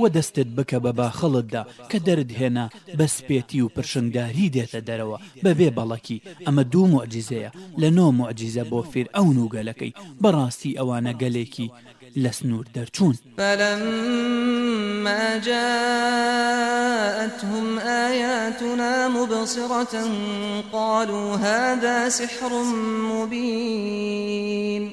و دەستت بکە بە باخەڵتدا کە دەرت هێنا بە سپێتی و پرشنگداری دێتە دەرەوە بەبێ بەڵەکی ئەمە دوو موعجیزەیە لە نۆ موعجیزە بۆ فیرعەون و گەلەکەی بەڕاستی ئەوانە گەلێکی لە سنوور دەرچوون. فلما جاءتهم آیاتنا مبصرة قالوا هذا سحر مبین.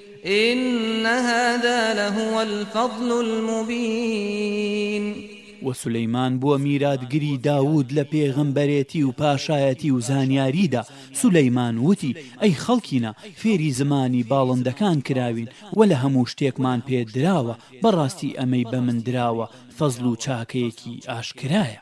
ان هذا لهو الفضل المبین. وە سولەیمان بووە میراتگری داوود لە پێغەمبەرێتی و پاشایەتی و زانیاریدا، سولەیمان وتی، ئەی خەڵکینە، فێری زمانی باڵندەکان کراوین، وە لە هەموو شتێکمان پێ دراوە، بەڕاستی ئەمەی بە من دراوە فەزڵ و چاکەیەکی ئاشکرایە.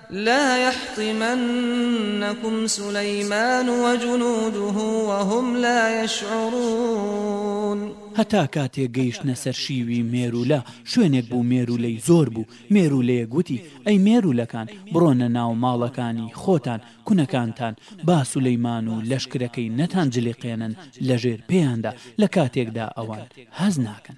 لا يحطمنکم سلیمان و جنوده و هم لا یشعرون. هەتا کاتێ گەیشتنە سەر شیوی مێروولە، شوێنێک بوو مێروولەی زۆر بوو، مێروولەیەک وتی، ئەی مێروولەکان، بڕۆنە ناو ماڵەکانی خۆتان، کونەکانتان، با سولەیمان و لەشکرەکەی نەتانجلیقێنن لەژێر پێیاندا، لە کاتێکدا ئەوان هەست ناکەن.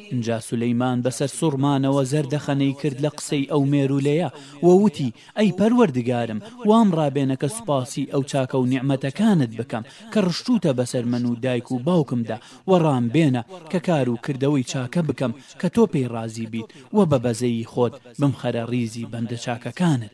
ئینجا سولەیمان بە سەرسوڕمانەوە زەردەخەنەی کرد لە قسەی ئەو مێروولەیە و وتی، ئەی پەروەردگارم، وام ڕابێنە کە سوپاسی ئەو چاکە و نیعمەتەکانت بکەم کە ڕشتووتە بەسەر من و دایک و باوکمدا و ڕامبێنە کە کار و کردەوەی چاکە بکەم کە تۆ پێی ڕازی بیت و بە بەزەیی خۆت بمخەرە ڕیزی بەندە چاکەکانت.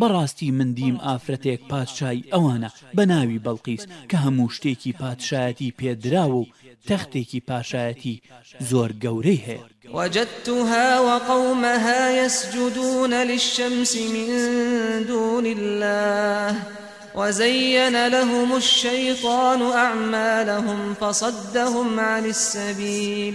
بەڕاستی من دیم ئافرەتێک پادشای ئەوانە بەناوی بەڵقیس کە هەموو شتێکی پادشایەتی پێ دراوە و تەختێکی پاشایەتی زۆر گەورەی هەیە. وجدتها وقومها یسجدون للشمس من دون اللە وزین لهم الشیطان اعمالهم فصدهم عن السبیل.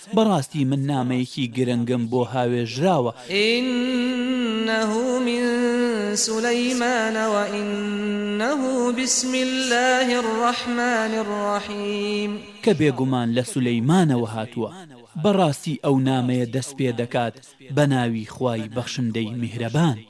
بەڕاستی من نامەیەکی گرنگم بۆ هاوێژراوە. انه من سلیمان و انه بسم اللە الرحمن الرحیم. کە بێگومان لە سولەیمانەوە هاتووە. بەڕاستی ئەو نامەیە دەست پێدەکات بەناوی خوای بەخشندەی میهرەبان.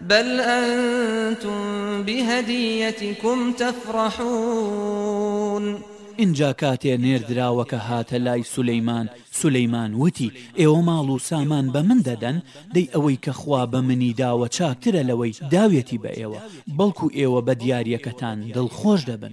بل انتم بهدیتکم تفرحون. ئینجا کاتێ نێردراوەکە هاتە لای سولەیمان، سولەیمان وتی، ئێوە ماڵ و سامان بە من دەدەن؟ دەی ئەوەی کە خوا بە منی داوە چاکترە لەوەی داوێتی بە ئێوە، بەڵکو ئێوە بە دیارییەکەتان دڵخۆش دەبن.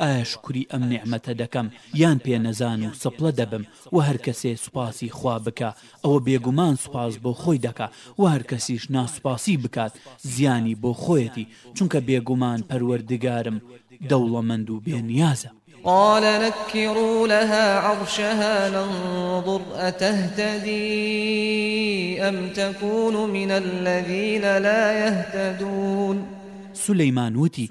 ئایا شوکری ئەم نیعمەتە دەکەم یان پێ نەزان و سپڵە دەبم وە هەر کەسێ سوپاسی خوا بکا ئەوە بێگومان سوپاس بۆ خۆی دەکا وە هەر کەسیش ناسوپاسی بکات زیانی بۆ خۆیەتی چونکە بێگومان پەروەردگارم دەوڵەمەند و بێ نیازە. قال نکروا لها عرشها ننظر اتهتدی ام تکون من الذین لا یهتدون سلیمان وتی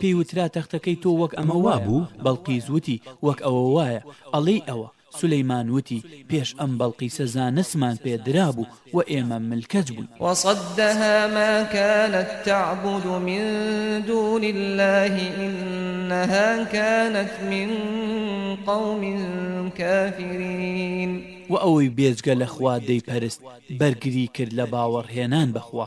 پێی وترا تەختەکەی تۆ وەک ئەمە وایە؟ بەڵقیس وتی، وەک ئەوە وایە. ئەڵێی ئەوە؟ سولەیمان وتی، پێش ئەم بەڵقیسە زانستمان پێ درابوو و ئێمە ملکەچ بووین. وصدها ما كانت تعبد من دون الله انها كانت من قوم کافرین. وئەوەی بێجگە لە خوا دەیپەرست بەرگری کرد لە باوەڕهێنان بە خوا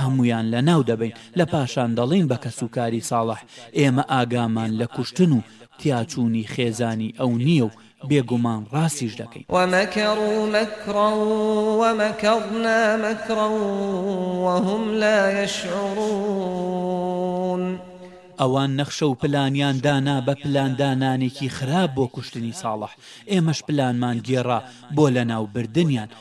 هەموویان لەناو دەبەین، لە پاشان دەڵێین بە کەسوکاری ساڵح، ئێمە ئاگامان لە کوشتن و تیاچوونی خێزانی ئەو نییە و بێگومان ڕاستیش دەکەین. ومکروا مکرا ومکرنا مکرا وهم لا یشعرون. ئەوان نەخشە و پلانیان دانا بە پلاندانانێکی خراپ بۆ کوشتنی ساڵح، ئێمەش پلانمان گێڕا بۆ لەناوبردنیان،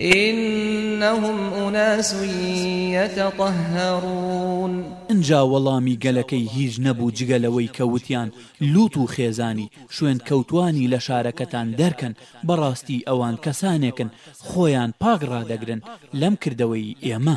انهم اناس یتطهرون ئنجا وەڵامی گەلەکەی هیچ نەبوو جگە لەوەی کە وتیان، لوط و خێزانی، شوێن کەوتوانی لە شارەکەتان دەرکەن، بەڕاستی ئەوان کەسانێکن، خۆیان پاک ڕادەگرن، لەم کردەوەی ئێمە.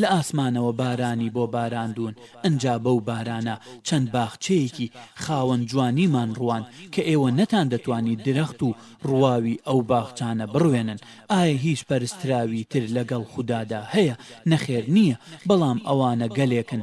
لە ئاسمانەوە بارانی بۆ باراندوون، ئنجا بەو بارانە چەند باخچەیەکی خاوەن جوانیمان ڕوواند، کە ئێوە نەتاندەتوانی درەخت و ڕوواوی ئەو باخچانە بڕوێنن، ئایا هیچ پەرستراوی تر لەگەڵ خودادا هەیە؟ نەخێر نییە، بەڵام ئەوانە گەلێکن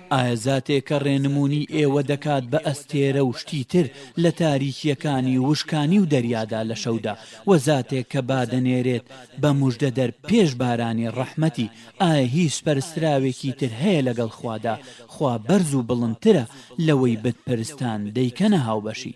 ئایا زاتێ کە ڕێنموونی ئێوە دەکات بە ئەستێرە و شتی تر لە تاریکییەکانی وشکانی و دەریادا لە شەودا و زاتێک کە با دەنێرێت بە مژدەدەر پێش بارانی ڕەحمەتی ئایا هیچ پەرستراوێکی تر هەیە لەگەڵ خوادا خوا بەرز و بڵندترە لەوەی بت پرستان دەیکەنە هاوبەشی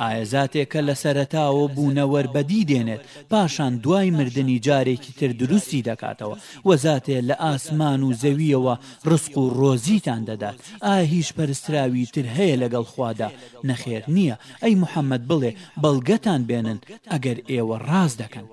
ئایا زاتێک کە لە سەرەتاوە بوونەوەر بەدی دێنێت پاشان دوای مردنی جارێکی تر دروستی دەکاتەوە وە زاتێ لە ئاسمان و زەویەوە ڕزق و ڕۆزیتان دەدات ئایا هیچ پەرستراوی تر هەیە لەگەڵ خوادا نەخێر نیە ئەی محمد بڵێ بەڵگەتان بێنن ئەگەر ئێوە ڕاست دەکەن.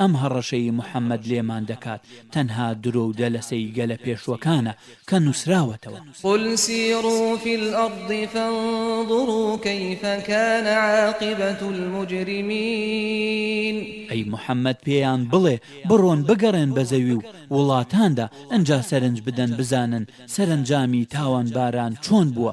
ئەم هەڕەشەی محەمەد لێمان دەکات تەنها درۆ و دەلەسەی گەلە پێشوەکانە کە نوسراوەتەوە. قل سیرو فی الارض فانظرو کیف کان عاقبە المجرمین. ئەی محەمەد پێیان بڵێ بڕۆن بگەڕێن بە زەوی و وڵاتاندا ئنجا سەرنج بدەن بزانن سەرەنجامی تاوانباران چۆن بووە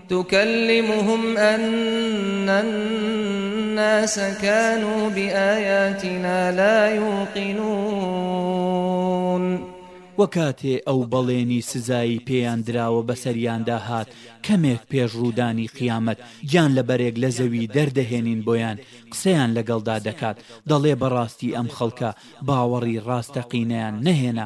تکلمهم ان الناس کانوا بآیاتنا لا یوقنون و کاتێ ئەو بەڵێنی سزایی پێیان دراوە بەسەریاندا هات کەمێک پێش ڕوودانی قیامەت گیان لەبەرێک لە زەوی دەردەهێنین بۆیان قسەیان لەگەڵدا دەکات دەڵێ بەڕاستی ئەم خەڵکە باوەڕی ڕاستەقینەیان نەهێنا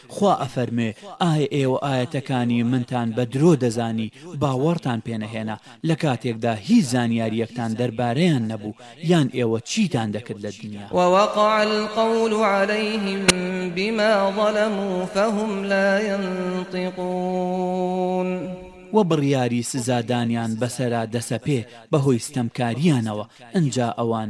خوا ئەفەرموێ، ئایا ئێوە ئایەتەکانی منتان بە درۆ دەزانی، باوەڕتان پێ نەهێنا، لە کاتێکدا هیچ زانیارییەکتان دەربارەیان نەبوو، یان ئێوە چیتان دەکرد لە دنیا؟ ووقع القول علیهم بما ظلموا فهم لا ینطقون. وە بڕیاری سزادانیان بەسەرا دەسەپێ بەهۆی ستەمکارییانەوە، ئنجا ئەوان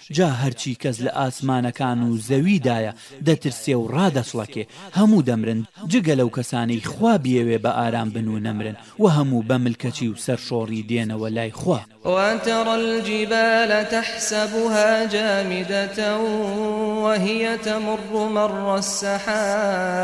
جا هەرچی کەس لە ئاسمانەکان و زەویدایە دەترسێ و ڕادەچڵەکێ، هەموو دەمرن، جگە لەو کەسانەی خوا بیەوێ بە ئارام بن و نەمرن، وە هەموو بە ملکەچی و سەرشۆڕی دێنەوە لای خوا. وترى الجبال تحسبها جامدة وهي تمر مر السحاب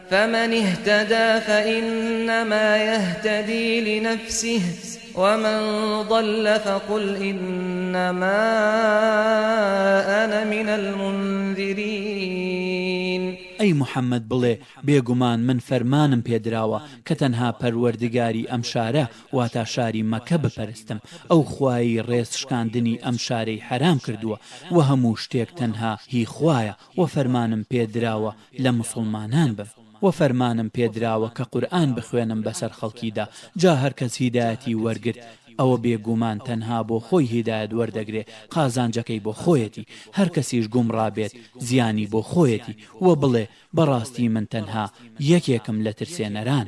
فمن اهتدی فانما یهتدی لنفسه ومن ضل فقل انما انا من المنذرین ئەی محمد بڵێ بێگومان من فەرمانم پێدراوە کە تەنها پەروەردگاری ئەم شارە واتا شاری مەکە بپەرستم ئەو خوایەی ڕێز شکاندنی ئەم شارەی حەرام کردووە وە هەموو شتێک تەنها هی خوایە وە فەرمانم پێدراوە لە موسوڵمانان بم وە فەرمانم پێ دراوە کە قورئان بخوێنم بەسەر خەڵکیدا جا هەر کەس هیدایەتی وەرگرت ئەوە بێ گوومان تەنها بۆ خۆی هیدایەت وەردەگرێ قازانجەکەی بۆ خۆیەتی هەر کەسیش گومڕا بێت زیانی بۆ خۆیەتی وە بڵێ بەڕاستی من تەنها یەکێکم لە ترسێنەران.